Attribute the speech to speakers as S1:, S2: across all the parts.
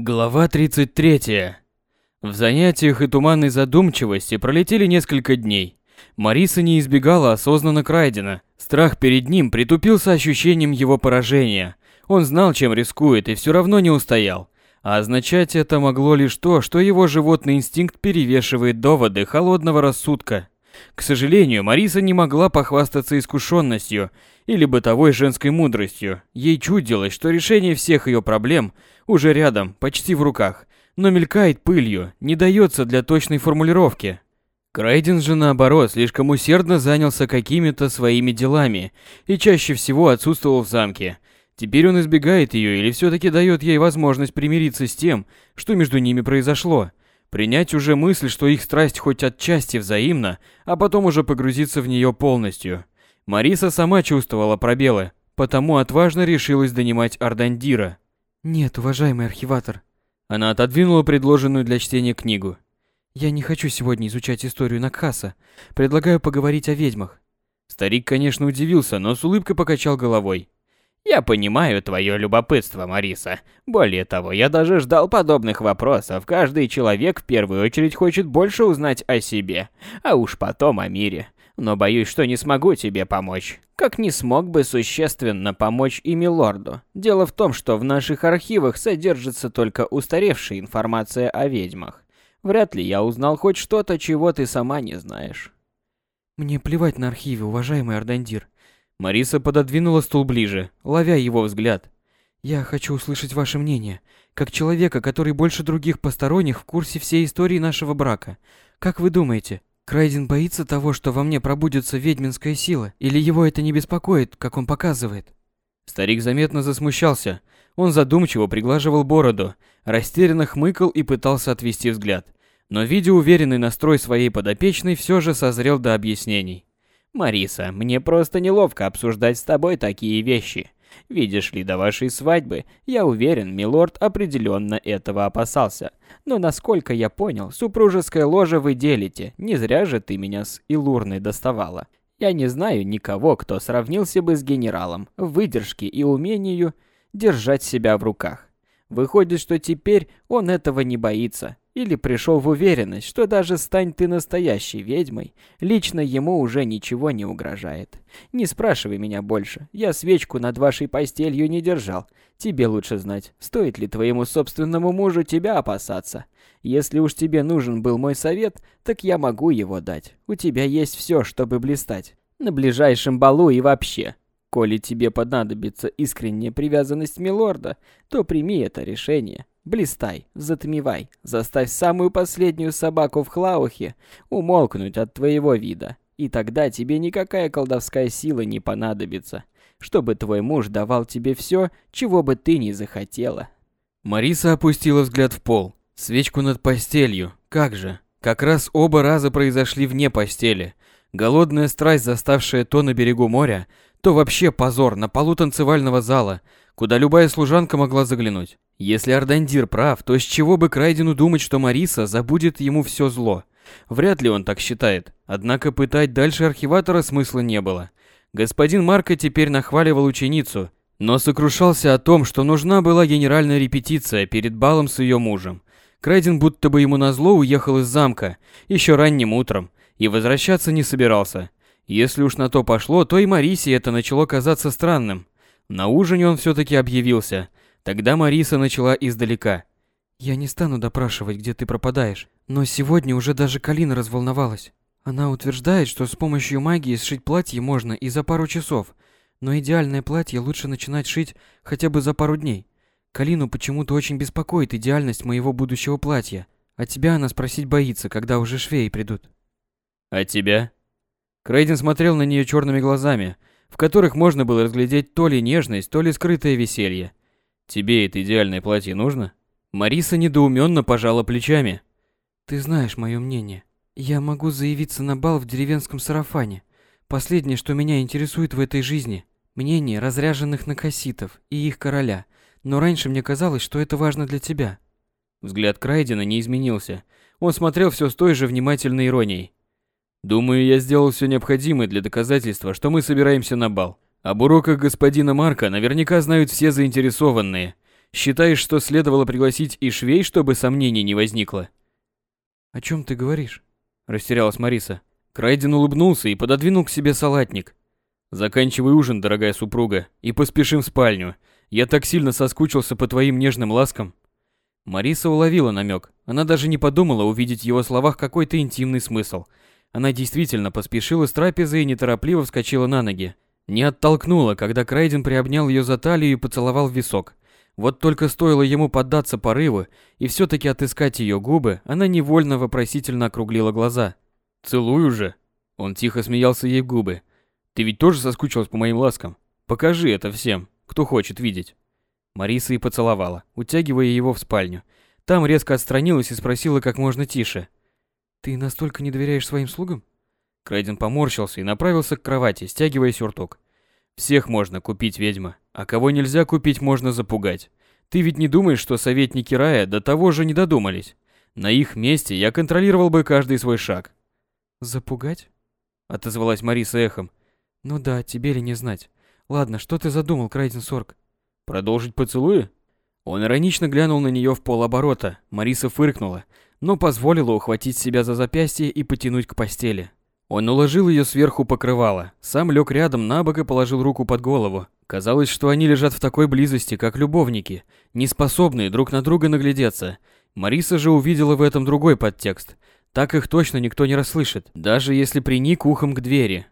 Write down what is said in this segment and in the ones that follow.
S1: Глава 33. В занятиях и туманной задумчивости пролетели несколько дней. Мариса не избегала осознанно Крайдена. Страх перед ним притупился ощущением его поражения. Он знал, чем рискует, и все равно не устоял. А означать это могло лишь то, что его животный инстинкт перевешивает доводы холодного рассудка. К сожалению, Мариса не могла похвастаться искушенностью или бытовой женской мудростью. Ей чудилось, что решение всех ее проблем уже рядом, почти в руках, но мелькает пылью, не дается для точной формулировки. Крайден же наоборот слишком усердно занялся какими-то своими делами и чаще всего отсутствовал в замке. Теперь он избегает ее или все-таки дает ей возможность примириться с тем, что между ними произошло. Принять уже мысль, что их страсть хоть отчасти взаимна, а потом уже погрузиться в нее полностью. Мариса сама чувствовала пробелы, потому отважно решилась донимать Ардандира.
S2: «Нет, уважаемый архиватор».
S1: Она отодвинула предложенную для чтения книгу.
S2: «Я не хочу сегодня изучать историю Накхаса. Предлагаю поговорить о ведьмах».
S1: Старик, конечно, удивился, но с улыбкой покачал головой.
S3: Я понимаю твое любопытство, Мариса. Более того, я даже ждал подобных вопросов. Каждый человек в первую очередь хочет больше узнать о себе, а уж потом о мире. Но боюсь, что не смогу тебе помочь. Как не смог бы существенно помочь и милорду. Дело в том, что в наших архивах содержится только устаревшая информация о ведьмах. Вряд ли я узнал хоть что-то, чего ты сама не знаешь.
S2: Мне плевать на архивы, уважаемый Ардандир.
S1: Мариса пододвинула стул ближе, ловя его взгляд.
S2: «Я хочу услышать ваше мнение, как человека, который больше других посторонних в курсе всей истории нашего брака. Как вы думаете, Крайден боится того, что во мне пробудется ведьминская сила, или его это не беспокоит, как он показывает?»
S1: Старик заметно засмущался. Он задумчиво приглаживал бороду, растерянно хмыкал и пытался отвести взгляд. Но, видя уверенный настрой своей подопечной, все же созрел до объяснений.
S3: Мариса, мне просто неловко обсуждать с тобой такие вещи. Видишь ли, до вашей свадьбы, я уверен, милорд определенно этого опасался. Но насколько я понял, супружеское ложе вы делите, не зря же ты меня с Илурной доставала. Я не знаю никого, кто сравнился бы с генералом в выдержке и умению держать себя в руках. Выходит, что теперь он этого не боится, или пришел в уверенность, что даже стань ты настоящей ведьмой, лично ему уже ничего не угрожает. Не спрашивай меня больше, я свечку над вашей постелью не держал. Тебе лучше знать, стоит ли твоему собственному мужу тебя опасаться. Если уж тебе нужен был мой совет, так я могу его дать. У тебя есть все, чтобы блистать. На ближайшем балу и вообще. Коли тебе понадобится искренняя привязанность милорда, то прими это решение. Блистай, затмевай, заставь самую последнюю собаку в Хлаухе умолкнуть от твоего вида. И тогда тебе никакая колдовская сила не понадобится, чтобы твой муж давал тебе все, чего бы ты ни захотела.
S1: Мариса опустила взгляд в пол. Свечку над постелью. Как же? Как раз оба раза произошли вне постели. Голодная страсть, заставшая то на берегу моря, то вообще позор на полу танцевального зала, куда любая служанка могла заглянуть. Если Ардандир прав, то с чего бы Крайдену думать, что Мариса забудет ему все зло? Вряд ли он так считает. Однако пытать дальше архиватора смысла не было. Господин Марко теперь нахваливал ученицу, но сокрушался о том, что нужна была генеральная репетиция перед балом с ее мужем. Крайден будто бы ему назло уехал из замка еще ранним утром и возвращаться не собирался. Если уж на то пошло, то и Марисе это начало казаться странным. На ужине он все-таки объявился, Тогда Мариса начала издалека.
S2: «Я не стану допрашивать, где ты пропадаешь, но сегодня уже даже Калина разволновалась. Она утверждает, что с помощью магии сшить платье можно и за пару часов, но идеальное платье лучше начинать шить хотя бы за пару дней. Калину почему-то очень беспокоит идеальность моего будущего платья, а тебя она спросить боится, когда уже швеи придут».
S1: «А тебя?» Крейден смотрел на нее черными глазами, в которых можно было разглядеть то ли нежность, то ли скрытое веселье. Тебе это идеальное платье нужно? Мариса недоуменно пожала плечами.
S2: Ты знаешь мое мнение. Я могу заявиться на бал в деревенском сарафане. Последнее, что меня интересует в этой жизни, мнение разряженных накоситов и их короля. Но раньше мне казалось, что это важно для тебя.
S1: Взгляд Крайдена не изменился. Он смотрел все с той же внимательной иронией. Думаю, я сделал все необходимое для доказательства, что мы собираемся на бал. Об уроках господина Марка наверняка знают все заинтересованные. Считаешь, что следовало пригласить и швей, чтобы сомнений не возникло?
S2: О чем ты говоришь?
S1: Растерялась Мариса. Крайден улыбнулся и пододвинул к себе салатник. Заканчивай ужин, дорогая супруга, и поспешим в спальню. Я так сильно соскучился по твоим нежным ласкам. Мариса уловила намек. Она даже не подумала увидеть в его словах какой-то интимный смысл. Она действительно поспешила с трапезы и неторопливо вскочила на ноги. Не оттолкнула, когда Крайден приобнял ее за талию и поцеловал в висок. Вот только стоило ему поддаться порыву и все-таки отыскать ее губы, она невольно вопросительно округлила глаза. «Целую же!» Он тихо смеялся ей в губы. «Ты ведь тоже соскучилась по моим ласкам? Покажи это всем, кто хочет видеть». Мариса и поцеловала, утягивая его в спальню. Там резко отстранилась и спросила как можно тише.
S2: «Ты настолько не доверяешь своим слугам?»
S1: Крейден поморщился и направился к кровати, стягивая сюртук. «Всех можно купить, ведьма, а кого нельзя купить, можно запугать. Ты ведь не думаешь, что советники рая до того же не додумались? На их месте я контролировал бы каждый свой шаг».
S2: «Запугать?»
S1: — отозвалась Мариса эхом.
S2: «Ну да, тебе ли не знать. Ладно, что ты задумал, Крайден Сорг?»
S1: Продолжить поцелуи? Он иронично глянул на нее в полоборота. Мариса фыркнула, но позволила ухватить себя за запястье и потянуть к постели. Он уложил ее сверху покрывала, сам лег рядом на бок и положил руку под голову. Казалось, что они лежат в такой близости, как любовники, не способные друг на друга наглядеться. Мариса же увидела в этом другой подтекст. Так их точно никто не расслышит, даже если приник ухом к двери.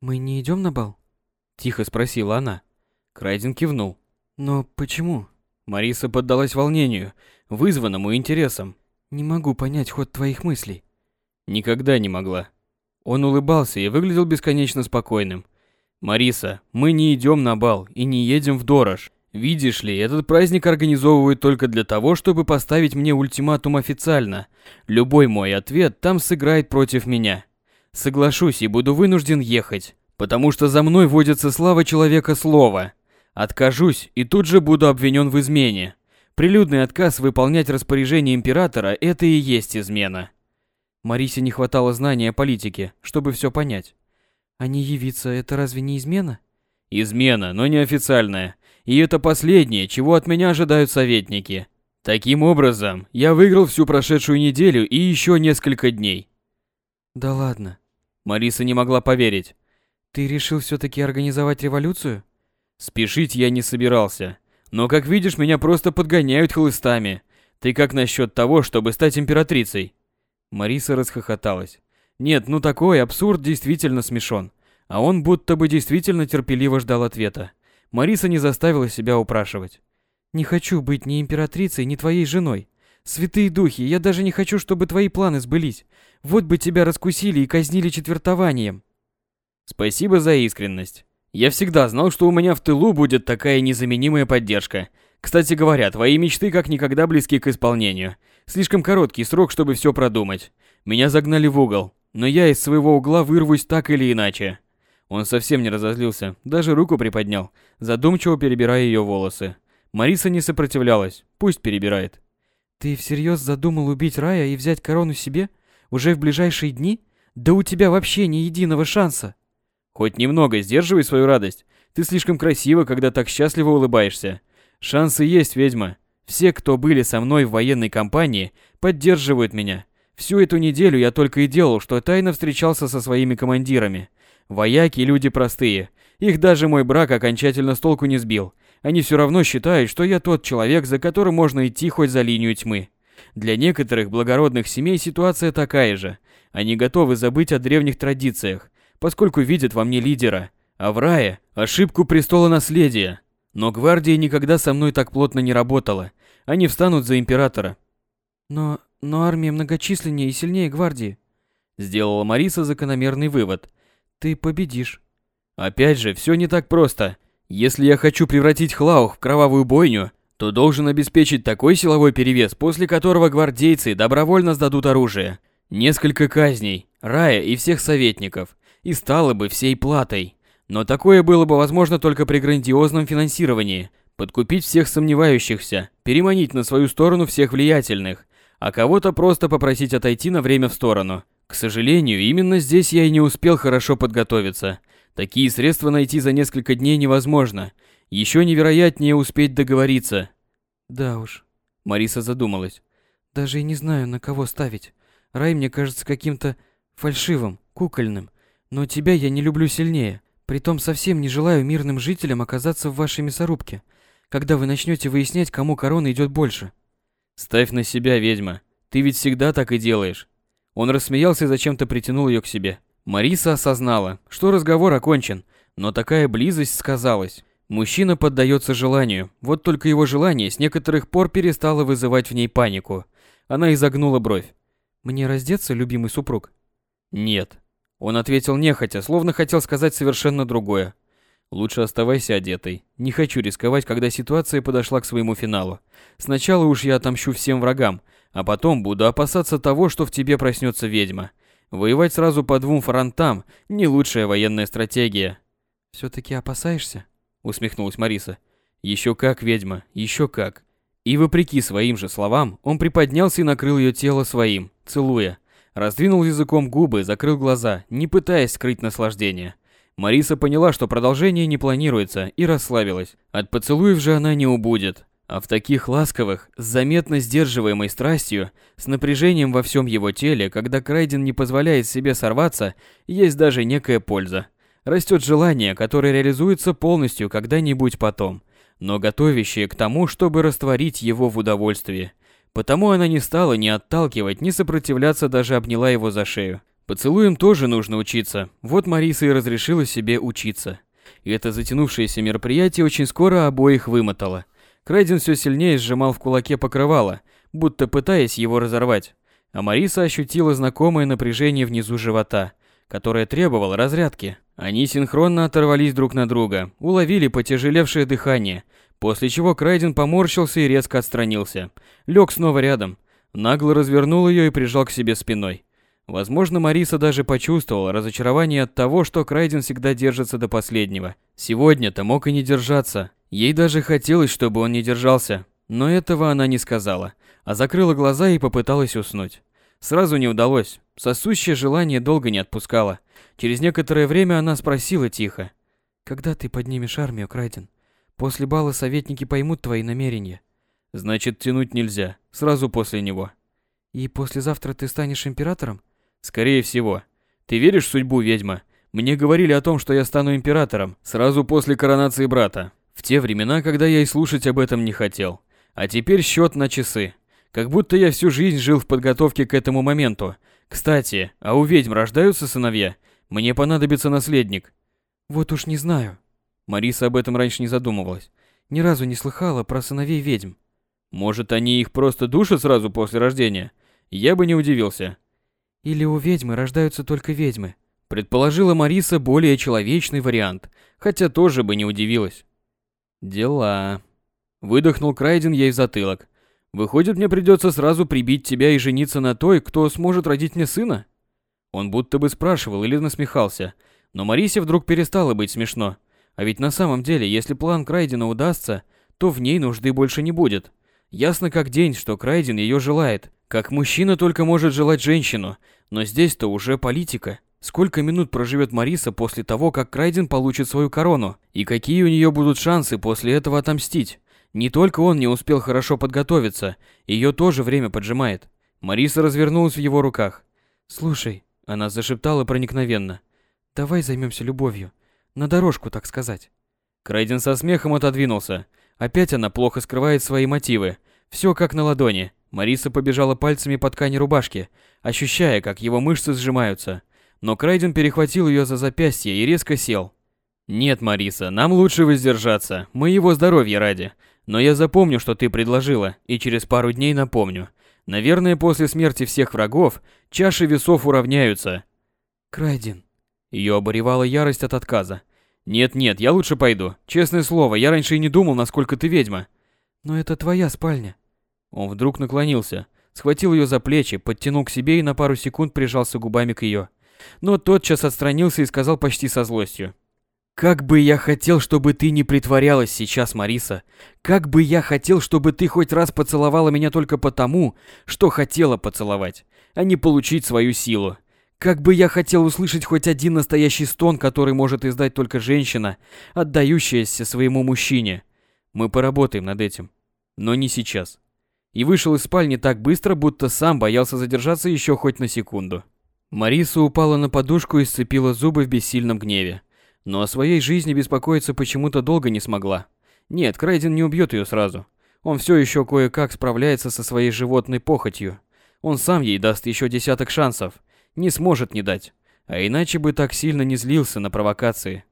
S2: «Мы не идем на бал?»
S1: – тихо спросила она. Крайден кивнул.
S2: Но почему?
S1: Мариса поддалась волнению, вызванному интересом.
S2: Не могу понять ход твоих мыслей.
S1: Никогда не могла. Он улыбался и выглядел бесконечно спокойным. Мариса, мы не идем на бал и не едем в Дорож. Видишь ли, этот праздник организовывают только для того, чтобы поставить мне ультиматум официально. Любой мой ответ там сыграет против меня. Соглашусь и буду вынужден ехать, потому что за мной водится слава человека слова. Откажусь и тут же буду обвинен в измене. Прилюдный отказ выполнять распоряжение императора – это и есть измена.
S2: Марисе не хватало знания о политике, чтобы все понять. А не явиться – это разве не измена?
S1: Измена, но не официальная. И это последнее, чего от меня ожидают советники. Таким образом, я выиграл всю прошедшую неделю и еще несколько дней.
S2: Да ладно.
S1: Мариса не могла поверить.
S2: Ты решил все-таки организовать революцию?
S1: Спешить я не собирался. Но, как видишь, меня просто подгоняют хлыстами. Ты как насчет того, чтобы стать императрицей? Мариса расхохоталась. Нет, ну такой абсурд действительно смешон. А он будто бы действительно терпеливо ждал ответа. Мариса не заставила себя упрашивать.
S2: «Не хочу быть ни императрицей, ни твоей женой. Святые духи, я даже не хочу, чтобы твои планы сбылись. Вот бы тебя раскусили и казнили четвертованием».
S1: «Спасибо за искренность. Я всегда знал, что у меня в тылу будет такая незаменимая поддержка. Кстати говоря, твои мечты как никогда близки к исполнению. Слишком короткий срок, чтобы все продумать. Меня загнали в угол, но я из своего угла вырвусь так или иначе. Он совсем не разозлился, даже руку приподнял, задумчиво перебирая ее волосы. Мариса не сопротивлялась, пусть перебирает.
S2: Ты всерьез задумал убить Рая и взять корону себе? Уже в ближайшие дни? Да у тебя вообще ни единого шанса.
S1: Хоть немного сдерживай свою радость. Ты слишком красива, когда так счастливо улыбаешься. Шансы есть, ведьма. Все, кто были со мной в военной кампании, поддерживают меня. Всю эту неделю я только и делал, что тайно встречался со своими командирами. Вояки – люди простые. Их даже мой брак окончательно с толку не сбил. Они все равно считают, что я тот человек, за которым можно идти хоть за линию тьмы. Для некоторых благородных семей ситуация такая же. Они готовы забыть о древних традициях, поскольку видят во мне лидера, а в рае – ошибку престола наследия. Но гвардия никогда со мной так плотно не работала. Они встанут за императора.
S2: Но, но армия многочисленнее и сильнее гвардии.
S1: Сделала Мариса закономерный вывод.
S2: Ты победишь.
S1: Опять же, все не так просто. Если я хочу превратить Хлаух в кровавую бойню, то должен обеспечить такой силовой перевес, после которого гвардейцы добровольно сдадут оружие. Несколько казней, рая и всех советников и стало бы всей платой. Но такое было бы возможно только при грандиозном финансировании. Подкупить всех сомневающихся, переманить на свою сторону всех влиятельных, а кого-то просто попросить отойти на время в сторону. К сожалению, именно здесь я и не успел хорошо подготовиться. Такие средства найти за несколько дней невозможно. Еще невероятнее успеть договориться.
S2: Да уж.
S1: Мариса задумалась.
S2: Даже и не знаю, на кого ставить. Рай мне кажется каким-то фальшивым, кукольным. Но тебя я не люблю сильнее. Притом совсем не желаю мирным жителям оказаться в вашей мясорубке, когда вы начнете выяснять, кому корона идет больше.
S1: Ставь на себя, ведьма. Ты ведь всегда так и делаешь. Он рассмеялся и зачем-то притянул ее к себе. Мариса осознала, что разговор окончен, но такая близость сказалась. Мужчина поддается желанию, вот только его желание с некоторых пор перестало вызывать в ней панику. Она изогнула бровь.
S2: «Мне раздеться, любимый супруг?»
S1: «Нет». Он ответил нехотя, словно хотел сказать совершенно другое. «Лучше оставайся одетой. Не хочу рисковать, когда ситуация подошла к своему финалу. Сначала уж я отомщу всем врагам, а потом буду опасаться того, что в тебе проснется ведьма. Воевать сразу по двум фронтам – не лучшая военная стратегия».
S2: «Все-таки опасаешься?»
S1: – усмехнулась Мариса. «Еще как, ведьма, еще как». И вопреки своим же словам, он приподнялся и накрыл ее тело своим, целуя. Раздвинул языком губы, закрыл глаза, не пытаясь скрыть наслаждение. Мариса поняла, что продолжение не планируется, и расслабилась. От поцелуев же она не убудет. А в таких ласковых, с заметно сдерживаемой страстью, с напряжением во всем его теле, когда Крайден не позволяет себе сорваться, есть даже некая польза. Растет желание, которое реализуется полностью когда-нибудь потом, но готовящее к тому, чтобы растворить его в удовольствии. Потому она не стала ни отталкивать, ни сопротивляться, даже обняла его за шею. Поцелуем тоже нужно учиться. Вот Мариса и разрешила себе учиться. И это затянувшееся мероприятие очень скоро обоих вымотало. Крайден все сильнее сжимал в кулаке покрывало, будто пытаясь его разорвать. А Мариса ощутила знакомое напряжение внизу живота, которое требовало разрядки. Они синхронно оторвались друг на друга, уловили потяжелевшее дыхание, После чего Крайден поморщился и резко отстранился. Лег снова рядом. Нагло развернул ее и прижал к себе спиной. Возможно, Мариса даже почувствовала разочарование от того, что Крайден всегда держится до последнего. Сегодня-то мог и не держаться. Ей даже хотелось, чтобы он не держался. Но этого она не сказала, а закрыла глаза и попыталась уснуть. Сразу не удалось. Сосущее желание долго не отпускало. Через некоторое время она спросила тихо.
S2: «Когда ты поднимешь армию, Крайден?» После бала советники поймут твои намерения.
S1: Значит, тянуть нельзя. Сразу после него.
S2: И послезавтра ты станешь императором?
S1: Скорее всего. Ты веришь в судьбу, ведьма? Мне говорили о том, что я стану императором сразу после коронации брата. В те времена, когда я и слушать об этом не хотел. А теперь счет на часы. Как будто я всю жизнь жил в подготовке к этому моменту. Кстати, а у ведьм рождаются сыновья? Мне понадобится наследник.
S2: Вот уж не знаю.
S1: Мариса об этом раньше не задумывалась.
S2: Ни разу не слыхала про сыновей ведьм.
S1: Может, они их просто душат сразу после рождения? Я бы не удивился.
S2: Или у ведьмы рождаются только ведьмы?
S1: Предположила Мариса более человечный вариант, хотя тоже бы не удивилась. Дела. Выдохнул Крайден ей в затылок. Выходит, мне придется сразу прибить тебя и жениться на той, кто сможет родить мне сына? Он будто бы спрашивал или насмехался, но Марисе вдруг перестало быть смешно. А ведь на самом деле, если план Крайдена удастся, то в ней нужды больше не будет. Ясно как день, что Крайден ее желает. Как мужчина только может желать женщину, но здесь-то уже политика. Сколько минут проживет Мариса после того, как Крайден получит свою корону? И какие у нее будут шансы после этого отомстить? Не только он не успел хорошо подготовиться, ее тоже время поджимает. Мариса развернулась в его руках.
S2: «Слушай», — она зашептала проникновенно, — «давай займемся любовью. На дорожку, так сказать.
S1: Крейден со смехом отодвинулся. Опять она плохо скрывает свои мотивы. Все как на ладони. Мариса побежала пальцами по ткани рубашки, ощущая, как его мышцы сжимаются. Но Крейден перехватил ее за запястье и резко сел. «Нет, Мариса, нам лучше воздержаться, моего здоровья ради. Но я запомню, что ты предложила, и через пару дней напомню. Наверное, после смерти всех врагов чаши весов уравняются».
S2: «Крайден»,
S1: ее обуревала ярость от отказа. «Нет-нет, я лучше пойду. Честное слово, я раньше и не думал, насколько ты ведьма».
S2: «Но это твоя спальня».
S1: Он вдруг наклонился, схватил ее за плечи, подтянул к себе и на пару секунд прижался губами к ее. Но тотчас отстранился и сказал почти со злостью. «Как бы я хотел, чтобы ты не притворялась сейчас, Мариса. Как бы я хотел, чтобы ты хоть раз поцеловала меня только потому, что хотела поцеловать, а не получить свою силу. Как бы я хотел услышать хоть один настоящий стон, который может издать только женщина, отдающаяся своему мужчине. Мы поработаем над этим. но не сейчас. И вышел из спальни так быстро, будто сам боялся задержаться еще хоть на секунду. Мариса упала на подушку и сцепила зубы в бессильном гневе. Но о своей жизни беспокоиться почему-то долго не смогла. Нет, Крайден не убьет ее сразу. Он все еще кое-как справляется со своей животной похотью. Он сам ей даст еще десяток шансов. Не сможет не дать. А иначе бы так сильно не злился на провокации.